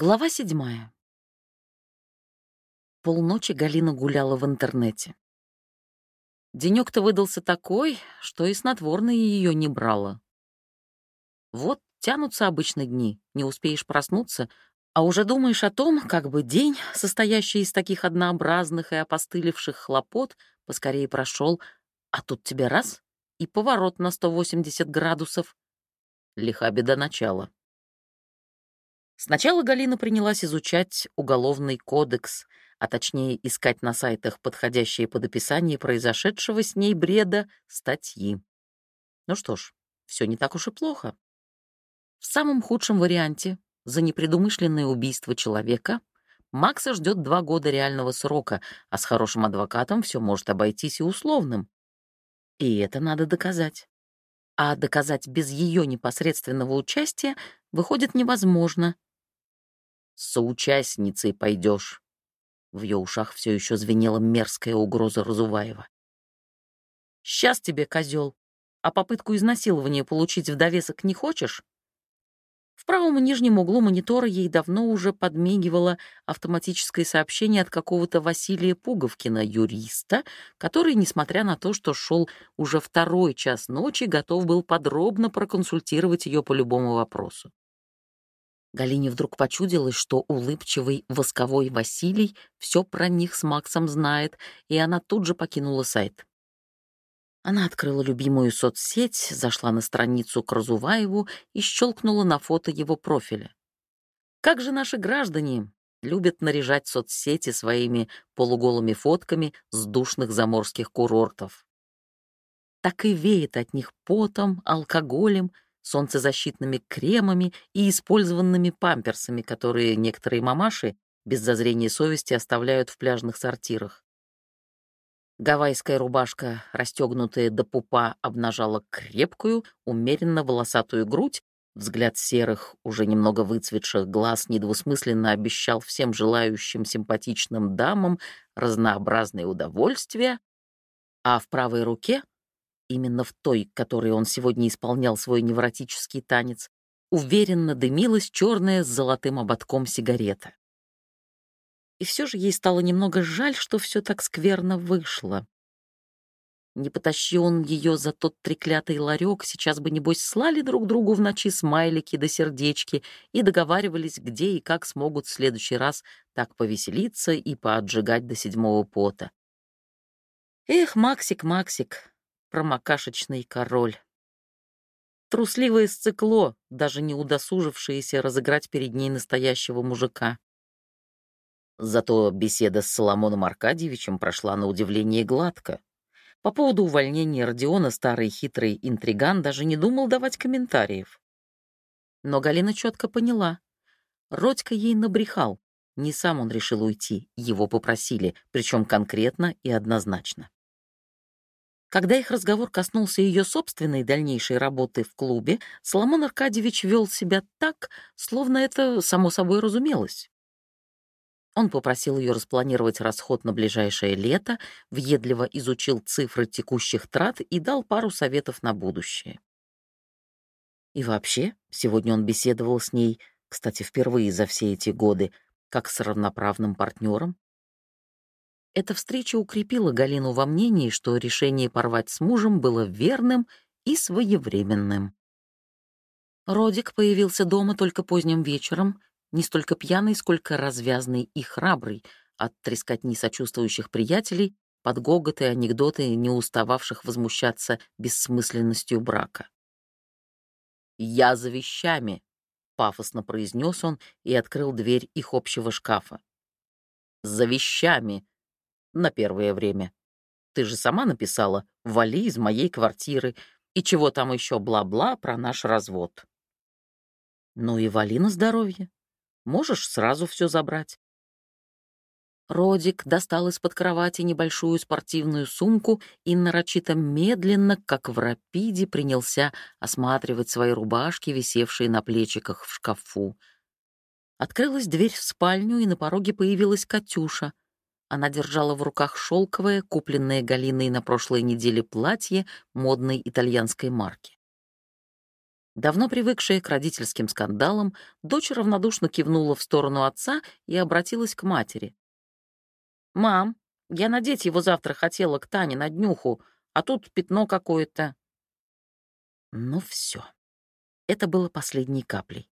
Глава седьмая. Полночи Галина гуляла в интернете. Денёк-то выдался такой, что и снотворное ее не брало. Вот тянутся обычно дни, не успеешь проснуться, а уже думаешь о том, как бы день, состоящий из таких однообразных и опостылевших хлопот, поскорее прошел, а тут тебе раз — и поворот на 180 градусов. Лиха беда начала. Сначала Галина принялась изучать уголовный кодекс, а точнее искать на сайтах подходящие под описание произошедшего с ней бреда статьи. Ну что ж, все не так уж и плохо. В самом худшем варианте за непредумышленное убийство человека Макса ждет два года реального срока, а с хорошим адвокатом все может обойтись и условным. И это надо доказать. А доказать без ее непосредственного участия выходит невозможно, соучастницей пойдешь. В ее ушах все еще звенела мерзкая угроза Разуваева. «Сейчас тебе, козел, а попытку изнасилования получить в довесок не хочешь?» В правом нижнем углу монитора ей давно уже подмигивало автоматическое сообщение от какого-то Василия Пуговкина, юриста, который, несмотря на то, что шел уже второй час ночи, готов был подробно проконсультировать ее по любому вопросу. Галине вдруг почудилось, что улыбчивый восковой Василий все про них с Максом знает, и она тут же покинула сайт. Она открыла любимую соцсеть, зашла на страницу к Разуваеву и щелкнула на фото его профиля. Как же наши граждане любят наряжать соцсети своими полуголыми фотками с душных заморских курортов. Так и веет от них потом, алкоголем — солнцезащитными кремами и использованными памперсами, которые некоторые мамаши без зазрения совести оставляют в пляжных сортирах. Гавайская рубашка, расстегнутая до пупа, обнажала крепкую, умеренно волосатую грудь, взгляд серых, уже немного выцветших глаз недвусмысленно обещал всем желающим симпатичным дамам разнообразные удовольствия, а в правой руке именно в той, которой он сегодня исполнял свой невротический танец, уверенно дымилась черная с золотым ободком сигарета. И все же ей стало немного жаль, что все так скверно вышло. Не потащи он ее за тот треклятый ларек, сейчас бы, небось, слали друг другу в ночи смайлики да сердечки и договаривались, где и как смогут в следующий раз так повеселиться и поотжигать до седьмого пота. Эх, Максик, Максик, промокашечный король. Трусливое сцикло, даже не удосужившееся разыграть перед ней настоящего мужика. Зато беседа с Соломоном Аркадьевичем прошла на удивление гладко. По поводу увольнения Родиона старый хитрый интриган даже не думал давать комментариев. Но Галина четко поняла. Родька ей набрехал. Не сам он решил уйти, его попросили, причем конкретно и однозначно. Когда их разговор коснулся ее собственной дальнейшей работы в клубе, Соломон Аркадьевич вел себя так, словно это само собой разумелось. Он попросил ее распланировать расход на ближайшее лето, въедливо изучил цифры текущих трат и дал пару советов на будущее. И вообще, сегодня он беседовал с ней, кстати, впервые за все эти годы, как с равноправным партнером, эта встреча укрепила Галину во мнении, что решение порвать с мужем было верным и своевременным. Родик появился дома только поздним вечером, не столько пьяный, сколько развязный и храбрый, от трескотни сочувствующих приятелей, под гоготы и анекдоты, не устававших возмущаться бессмысленностью брака. «Я за вещами», — пафосно произнес он и открыл дверь их общего шкафа. «За вещами», на первое время. Ты же сама написала «вали из моей квартиры» и чего там еще бла-бла про наш развод. Ну и вали на здоровье. Можешь сразу все забрать. Родик достал из-под кровати небольшую спортивную сумку и нарочито медленно, как в рапиде, принялся осматривать свои рубашки, висевшие на плечиках в шкафу. Открылась дверь в спальню, и на пороге появилась Катюша — она держала в руках шелковое, купленное Галиной на прошлой неделе платье модной итальянской марки. Давно привыкшая к родительским скандалам, дочь равнодушно кивнула в сторону отца и обратилась к матери. «Мам, я надеть его завтра хотела к Тане на днюху, а тут пятно какое-то». Ну все. Это было последней каплей.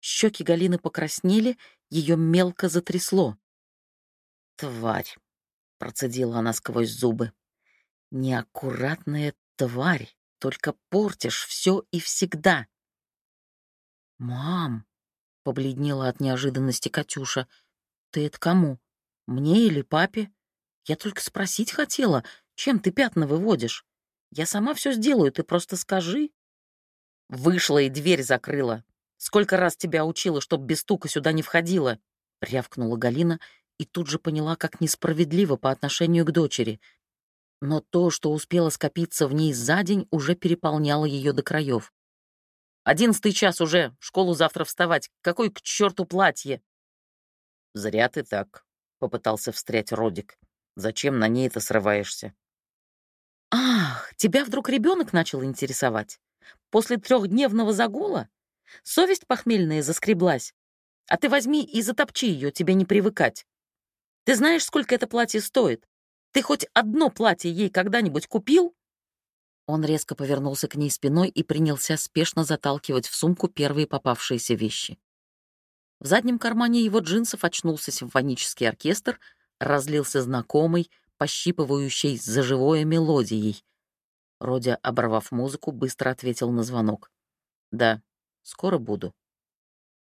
Щеки Галины покраснели, ее мелко затрясло. «Тварь!» — процедила она сквозь зубы. «Неаккуратная тварь!» Только портишь все и всегда. «Мам!» — побледнела от неожиданности Катюша. «Ты это кому? Мне или папе? Я только спросить хотела, чем ты пятна выводишь? Я сама все сделаю, ты просто скажи». Вышла и дверь закрыла. Сколько раз тебя учила, чтоб без стука сюда не входила? Рявкнула Галина и тут же поняла, как несправедливо по отношению к дочери — но то, что успело скопиться в ней за день, уже переполняло ее до краев. «Одиннадцатый час уже, в школу завтра вставать. Какой к черту платье?» «Зря ты так», — попытался встрять Родик. «Зачем на ней это срываешься?» «Ах, тебя вдруг ребенок начал интересовать? После трехдневного загула? Совесть похмельная заскреблась? А ты возьми и затопчи ее, тебе не привыкать. Ты знаешь, сколько это платье стоит? Ты хоть одно платье ей когда-нибудь купил?» Он резко повернулся к ней спиной и принялся спешно заталкивать в сумку первые попавшиеся вещи. В заднем кармане его джинсов очнулся симфонический оркестр, разлился знакомый, пощипывающий за живое мелодией. Родя, оборвав музыку, быстро ответил на звонок. «Да, скоро буду».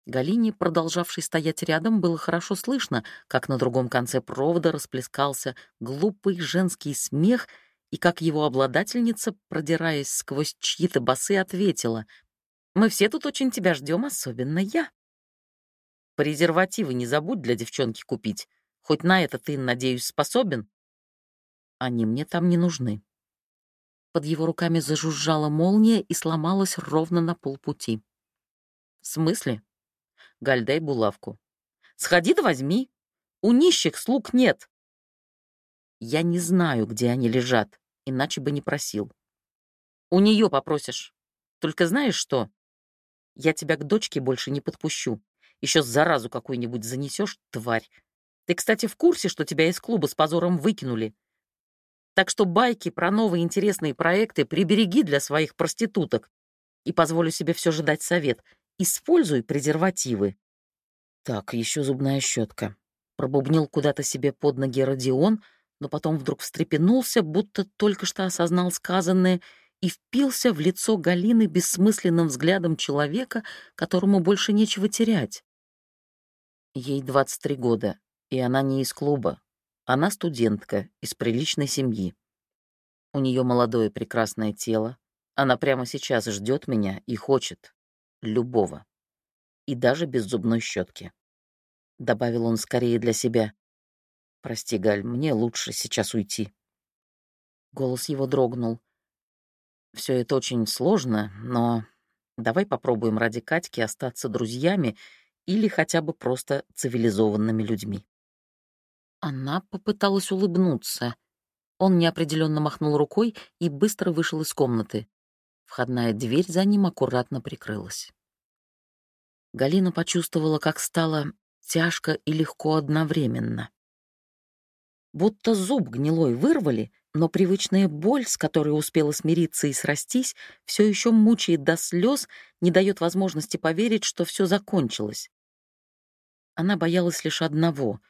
Галине, продолжавшей стоять рядом, было хорошо слышно, как на другом конце провода расплескался глупый женский смех, и как его обладательница, продираясь сквозь чьи-то басы, ответила, «Мы все тут очень тебя ждем, особенно я». «Презервативы не забудь для девчонки купить. Хоть на это ты, надеюсь, способен?» «Они мне там не нужны». Под его руками зажужжала молния и сломалась ровно на полпути. «В смысле?» Галь, дай булавку. Сходи да возьми. У нищих слуг нет. Я не знаю, где они лежат, иначе бы не просил. У нее попросишь. Только знаешь что? Я тебя к дочке больше не подпущу. Еще заразу какую-нибудь занесешь, тварь. Ты, кстати, в курсе, что тебя из клуба с позором выкинули? Так что байки про новые интересные проекты прибереги для своих проституток. И позволю себе все же дать совет. Используй презервативы. Так, еще зубная щетка. Пробубнил куда-то себе под ноги Родион, но потом вдруг встрепенулся, будто только что осознал сказанное, и впился в лицо Галины бессмысленным взглядом человека, которому больше нечего терять. Ей 23 года, и она не из клуба. Она студентка из приличной семьи. У нее молодое прекрасное тело. Она прямо сейчас ждет меня и хочет любого. И даже без зубной щетки. Добавил он скорее для себя. «Прости, Галь, мне лучше сейчас уйти». Голос его дрогнул. Все это очень сложно, но давай попробуем ради Катьки остаться друзьями или хотя бы просто цивилизованными людьми». Она попыталась улыбнуться. Он неопределенно махнул рукой и быстро вышел из комнаты. Входная дверь за ним аккуратно прикрылась. Галина почувствовала, как стало тяжко и легко одновременно. Будто зуб гнилой вырвали, но привычная боль, с которой успела смириться и срастись, все еще мучает до слез, не дает возможности поверить, что все закончилось. Она боялась лишь одного,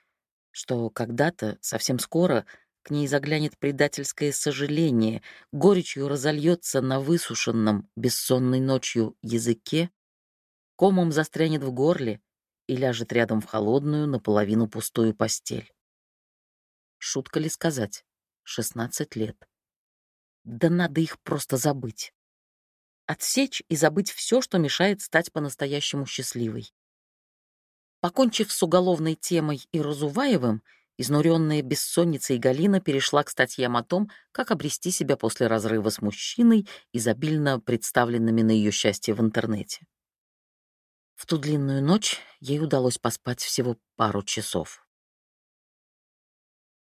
что когда-то, совсем скоро, к ней заглянет предательское сожаление, горечью разольется на высушенном, бессонной ночью языке, комом застрянет в горле и ляжет рядом в холодную, наполовину пустую постель. Шутка ли сказать? 16 лет. Да надо их просто забыть. Отсечь и забыть все, что мешает стать по-настоящему счастливой. Покончив с уголовной темой и Разуваевым, Изнуренная бессонницей Галина перешла к статьям о том, как обрести себя после разрыва с мужчиной, изобильно представленными на ее счастье в интернете. В ту длинную ночь ей удалось поспать всего пару часов.